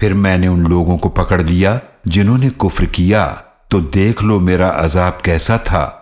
फिर मैंने उन लोगों को पकड़ लिया जिन्होंने कुफ्र किया। तो देख लो मेरा अजाब कैसा था।